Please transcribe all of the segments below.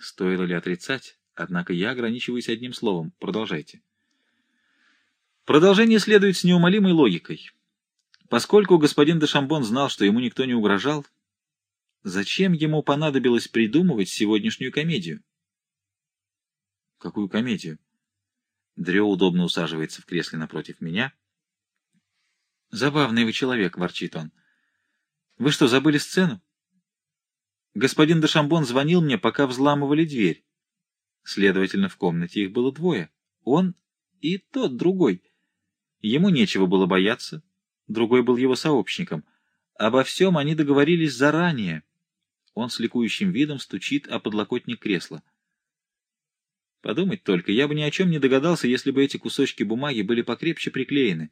Стоило ли отрицать? Однако я ограничиваюсь одним словом. Продолжайте. Продолжение следует с неумолимой логикой. Поскольку господин де Шамбон знал, что ему никто не угрожал, зачем ему понадобилось придумывать сегодняшнюю комедию? Какую комедию? Дрё удобно усаживается в кресле напротив меня. Забавный вы человек, ворчит он. Вы что, забыли сцену? Господин де Шамбон звонил мне, пока взламывали дверь. Следовательно, в комнате их было двое. Он и тот другой. Ему нечего было бояться другой был его сообщником. Обо всем они договорились заранее. Он с ликующим видом стучит о подлокотник кресла. Подумать только, я бы ни о чем не догадался, если бы эти кусочки бумаги были покрепче приклеены.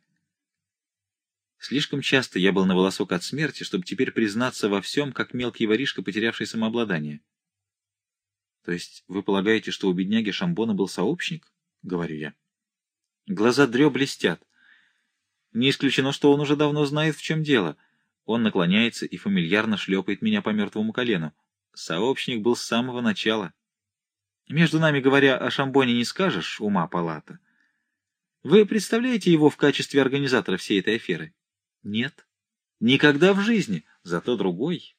Слишком часто я был на волосок от смерти, чтобы теперь признаться во всем, как мелкий воришка, потерявший самообладание. То есть вы полагаете, что у бедняги Шамбона был сообщник? — говорю я. Глаза Дрё блестят. Не исключено, что он уже давно знает, в чем дело. Он наклоняется и фамильярно шлепает меня по мертвому колену. Сообщник был с самого начала. Между нами говоря, о Шамбоне не скажешь, ума палата. Вы представляете его в качестве организатора всей этой аферы? Нет. Никогда в жизни. Зато другой.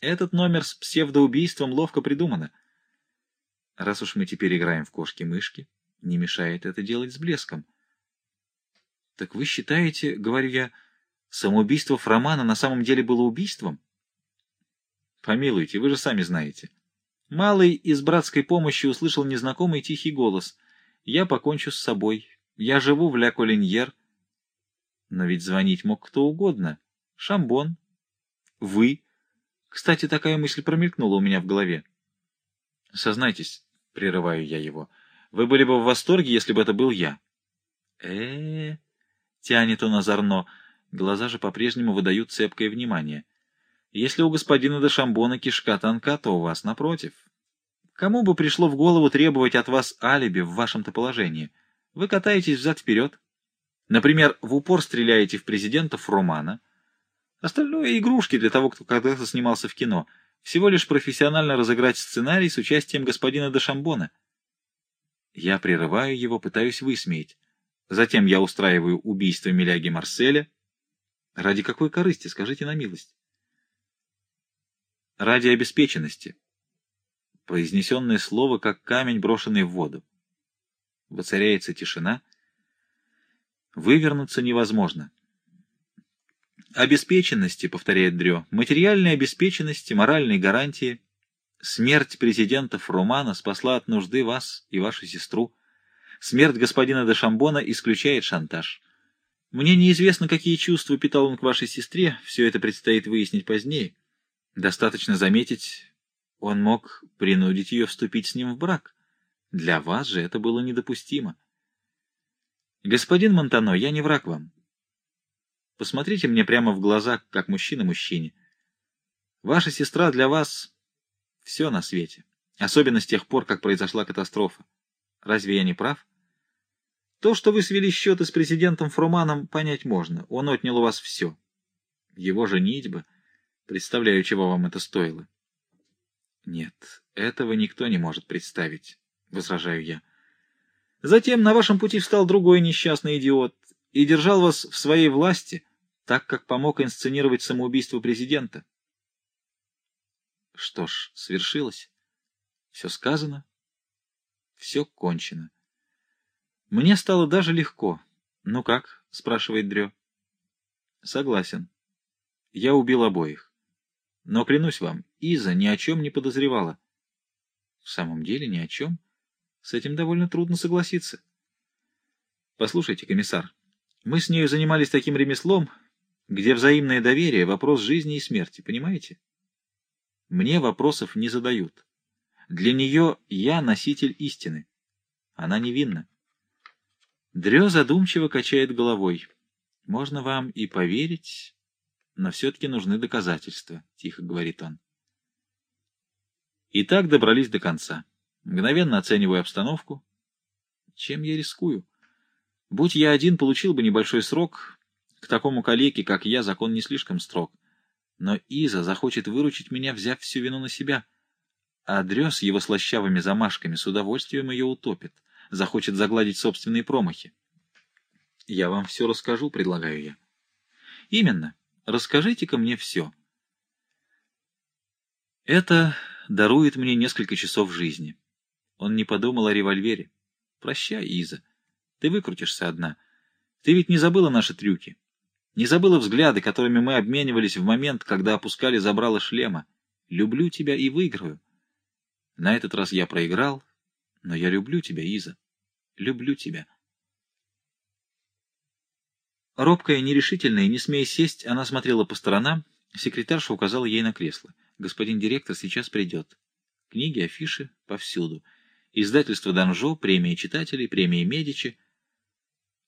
Этот номер с псевдоубийством ловко придумано. Раз уж мы теперь играем в кошки-мышки, не мешает это делать с блеском. Так вы считаете, говорю я, самоубийство Фромана на самом деле было убийством? Помилуйте, вы же сами знаете. Малый из братской помощи услышал незнакомый тихий голос. Я покончу с собой. Я живу в Ля-Колиньер. Но ведь звонить мог кто угодно. Шамбон. Вы. Кстати, такая мысль промелькнула у меня в голове. Сознайтесь, прерываю я его, вы были бы в восторге, если бы это был я. э э Тянет он озорно. Глаза же по-прежнему выдают цепкое внимание. Если у господина де Шамбона кишка тонка, то у вас напротив. Кому бы пришло в голову требовать от вас алиби в вашем-то положении? Вы катаетесь взад-вперед. Например, в упор стреляете в президентов Романа. Остальное — игрушки для того, кто когда-то снимался в кино. Всего лишь профессионально разыграть сценарий с участием господина де Шамбона. Я прерываю его, пытаюсь высмеять. Затем я устраиваю убийство Миляги Марселя. Ради какой корысти, скажите на милость? Ради обеспеченности. Произнесенное слово, как камень, брошенный в воду. Воцаряется тишина. Вывернуться невозможно. Обеспеченности, повторяет Дрё, материальной обеспеченности, моральной гарантии. Смерть президентов Романа спасла от нужды вас и вашу сестру. Смерть господина де Шамбона исключает шантаж. Мне неизвестно, какие чувства питал он к вашей сестре, все это предстоит выяснить позднее. Достаточно заметить, он мог принудить ее вступить с ним в брак. Для вас же это было недопустимо. Господин Монтано, я не враг вам. Посмотрите мне прямо в глаза, как мужчина мужчине. Ваша сестра для вас — все на свете, особенно с тех пор, как произошла катастрофа. Разве я не прав? То, что вы свели счеты с президентом Фруманом, понять можно. Он отнял у вас все. Его женитьба. Представляю, чего вам это стоило. Нет, этого никто не может представить, — возражаю я. Затем на вашем пути встал другой несчастный идиот и держал вас в своей власти, так как помог инсценировать самоубийство президента. Что ж, свершилось. Все сказано, все кончено. Мне стало даже легко. «Ну как?» — спрашивает Дрё. «Согласен. Я убил обоих. Но, клянусь вам, Иза ни о чем не подозревала». «В самом деле ни о чем. С этим довольно трудно согласиться». «Послушайте, комиссар, мы с нею занимались таким ремеслом, где взаимное доверие — вопрос жизни и смерти, понимаете? Мне вопросов не задают. Для нее я носитель истины. Она невинна». Дрё задумчиво качает головой. «Можно вам и поверить, но все-таки нужны доказательства», — тихо говорит он. И так добрались до конца. Мгновенно оцениваю обстановку. Чем я рискую? Будь я один, получил бы небольшой срок. К такому калеке, как я, закон не слишком строг. Но Иза захочет выручить меня, взяв всю вину на себя. А Дрё с его слащавыми замашками с удовольствием ее утопит, захочет загладить собственные промахи. Я вам все расскажу, предлагаю я. Именно. Расскажите-ка мне все. Это дарует мне несколько часов жизни. Он не подумал о револьвере. Прощай, Иза. Ты выкрутишься одна. Ты ведь не забыла наши трюки. Не забыла взгляды, которыми мы обменивались в момент, когда опускали забрало шлема. Люблю тебя и выиграю. На этот раз я проиграл, но я люблю тебя, Иза. Люблю тебя. Робкая, нерешительная, не смея сесть, она смотрела по сторонам. Секретарша указала ей на кресло. Господин директор сейчас придет. Книги, афиши повсюду. Издательство «Данжо», премии читателей, премии Медичи.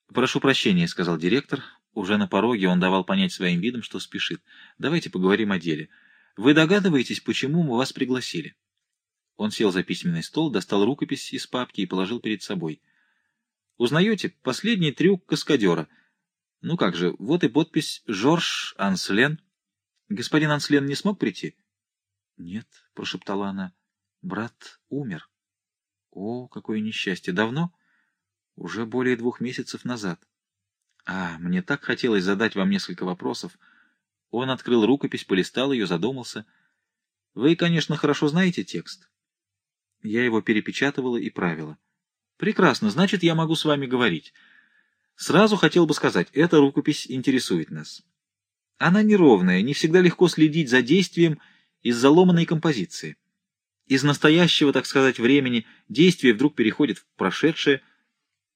«Прошу прощения», — сказал директор. Уже на пороге он давал понять своим видом, что спешит. «Давайте поговорим о деле. Вы догадываетесь, почему мы вас пригласили?» Он сел за письменный стол, достал рукопись из папки и положил перед собой. «Узнаете? Последний трюк каскадера. Ну как же, вот и подпись «Жорж Анслен». Господин Анслен не смог прийти?» «Нет», — прошептала она, — «брат умер». «О, какое несчастье! Давно?» «Уже более двух месяцев назад». «А, мне так хотелось задать вам несколько вопросов». Он открыл рукопись, полистал ее, задумался. «Вы, конечно, хорошо знаете текст». Я его перепечатывала и правила. Прекрасно, значит, я могу с вами говорить. Сразу хотел бы сказать, эта рукопись интересует нас. Она неровная, не всегда легко следить за действием из-за ломаной композиции. Из настоящего, так сказать, времени действие вдруг переходит в прошедшее.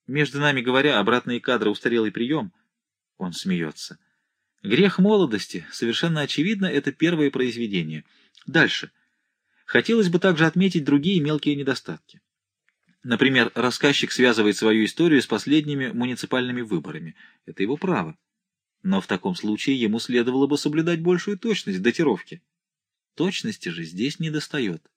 Между нами говоря, обратные кадры устарелый прием. Он смеется. Грех молодости, совершенно очевидно, это первое произведение. Дальше. Хотелось бы также отметить другие мелкие недостатки. Например, рассказчик связывает свою историю с последними муниципальными выборами. Это его право. Но в таком случае ему следовало бы соблюдать большую точность в датировке. Точности же здесь не достает.